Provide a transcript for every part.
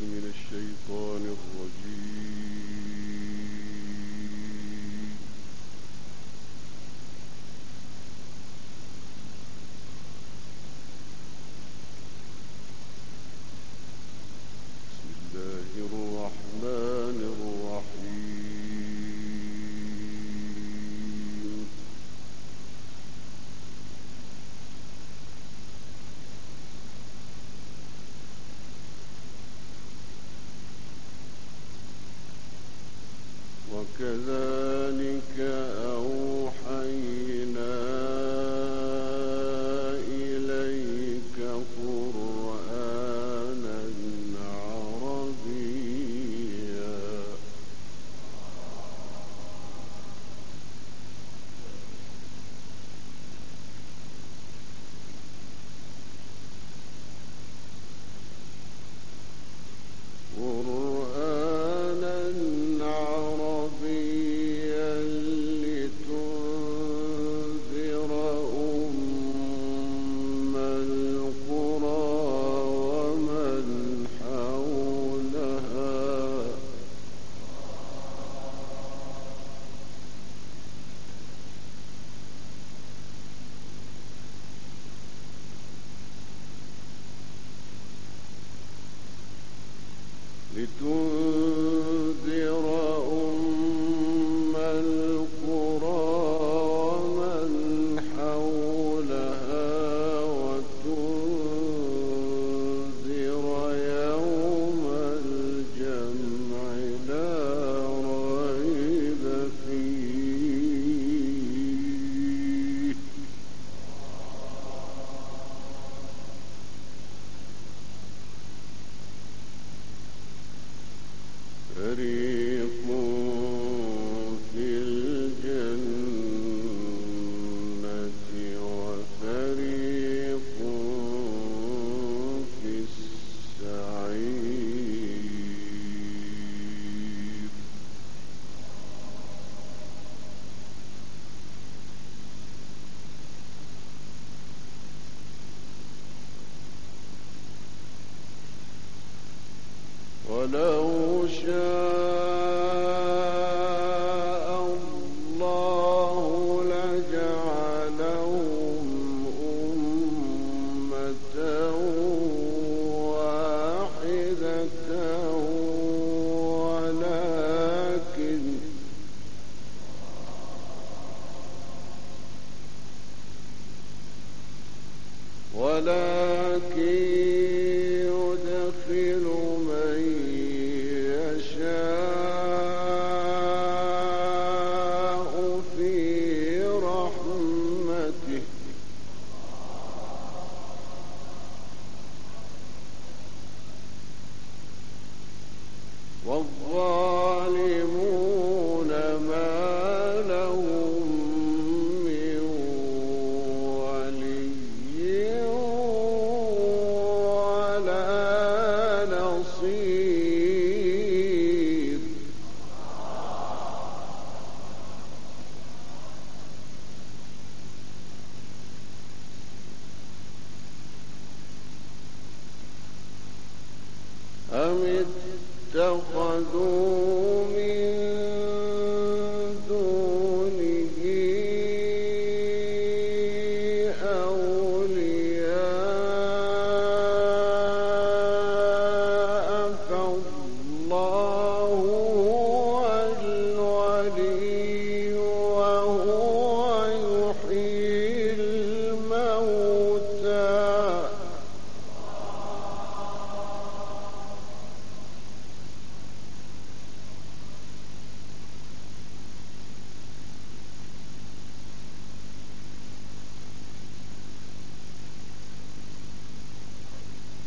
من الشيطان الرجيم. وكذلك أوحينا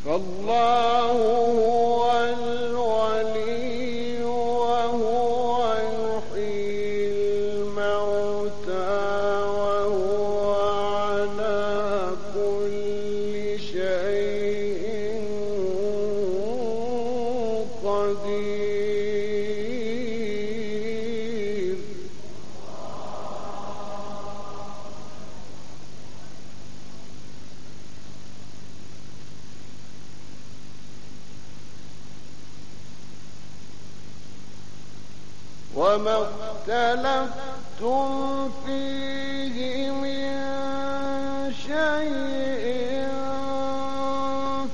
فالله وما اختلفتم فيه من شيء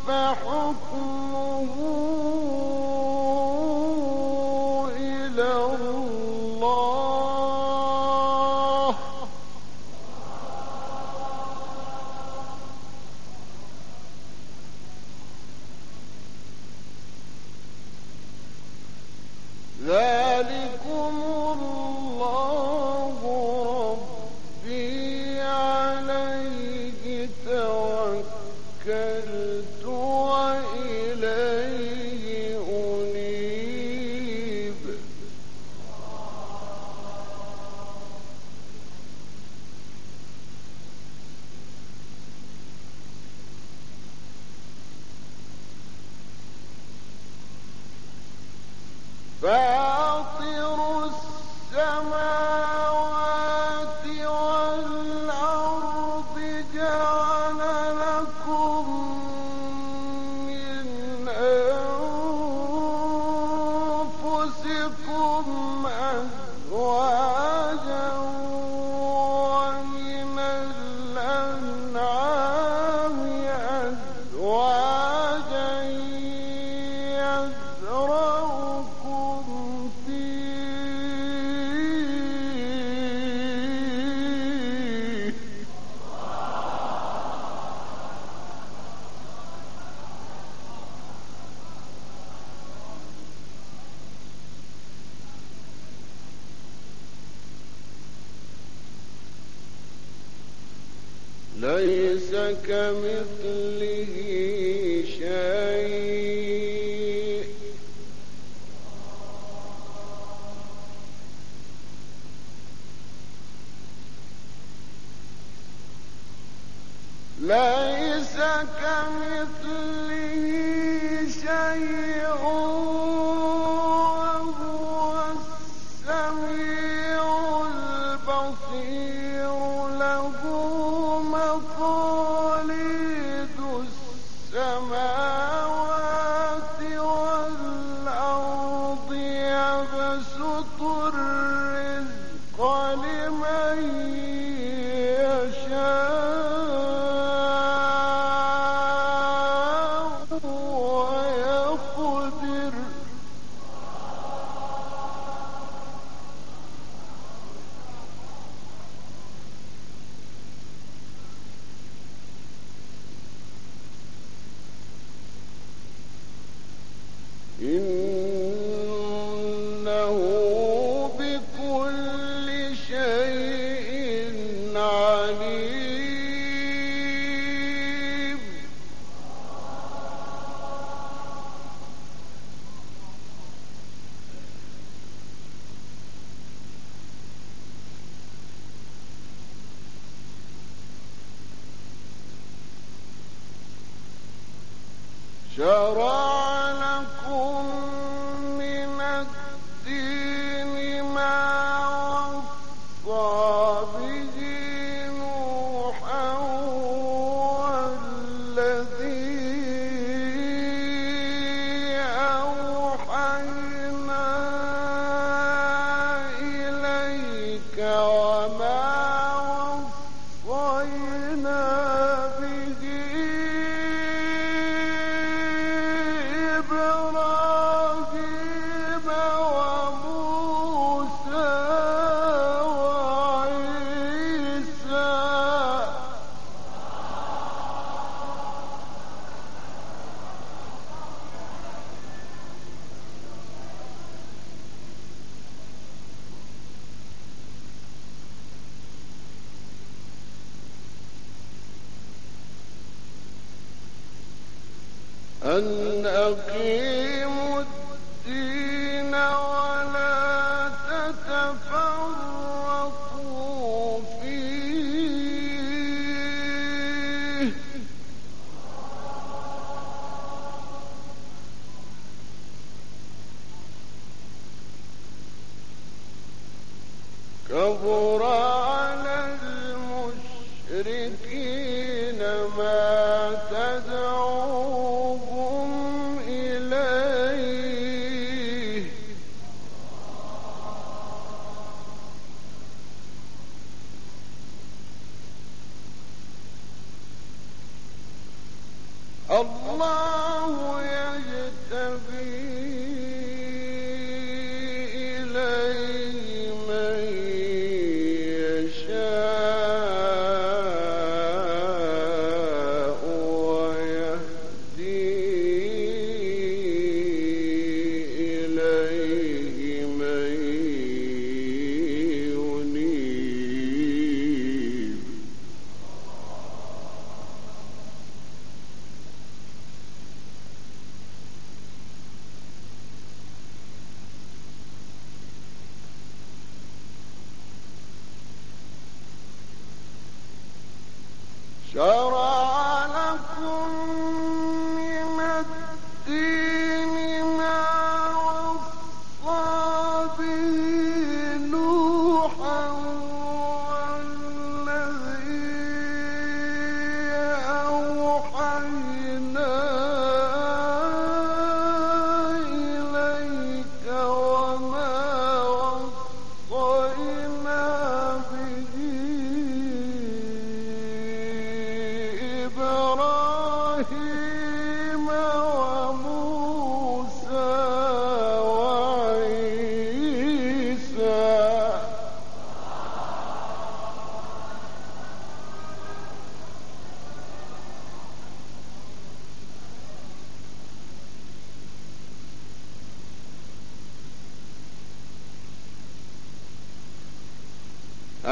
فحكمه إلى الله. ذلكم كمثله شيء. ليس كمثله شيء. شرع لكم من الدين ما وصى به نوحا والذي أوحينا إليك أن أقيموا الدين ولا تتفرقوا فيه. كبر على المشركين ما تدعوهم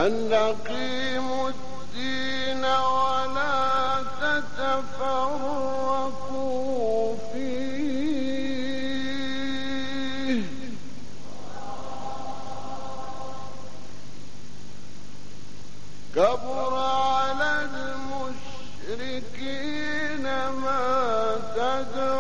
أن أقيموا الدين ولا تتفرقوا فيه. كبر على المشركين ما تدعو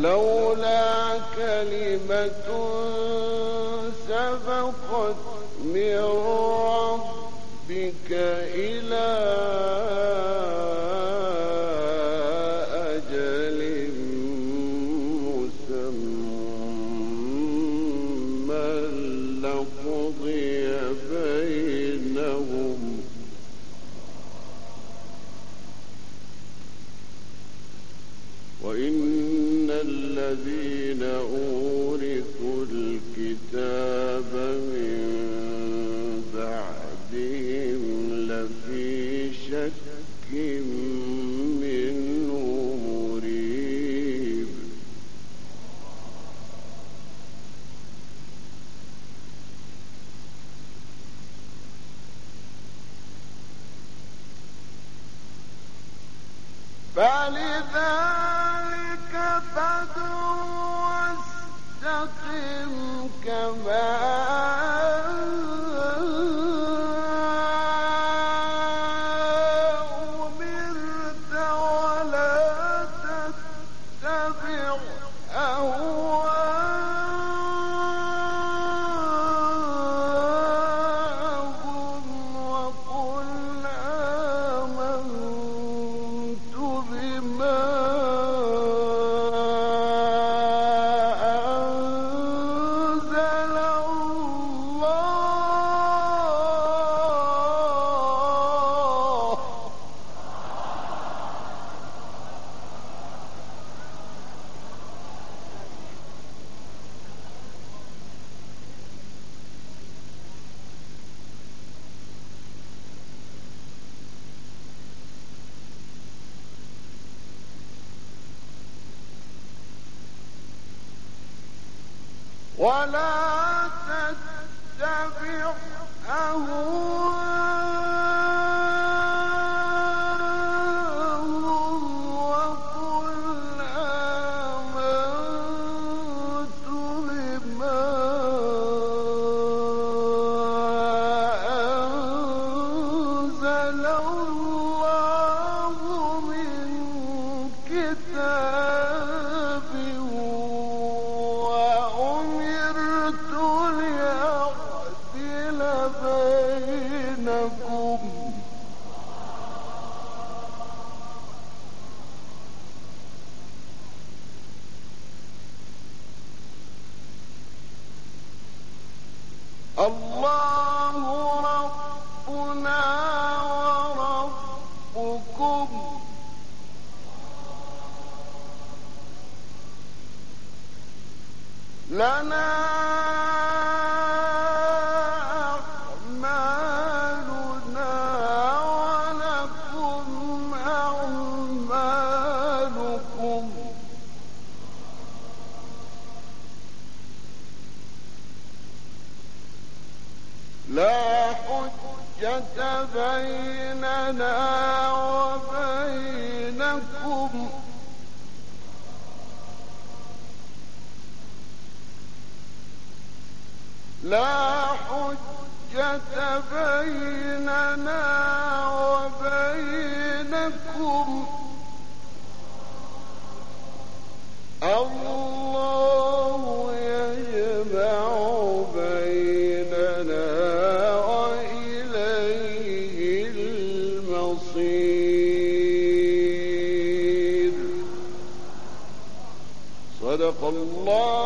ولولا كلمة سبقت من ربك إلى أجل مسمى لقضي بينهم فلذلك فادعوا واستقم كما ولا تتبع أهواءهم وقل آمنت بما أنزل الله من كتاب لنا أعمالنا ولكم أعمالكم. لا حجة بيننا لا حجة بيننا وبينكم. الله يجمع بيننا وإليه المصير. صدق الله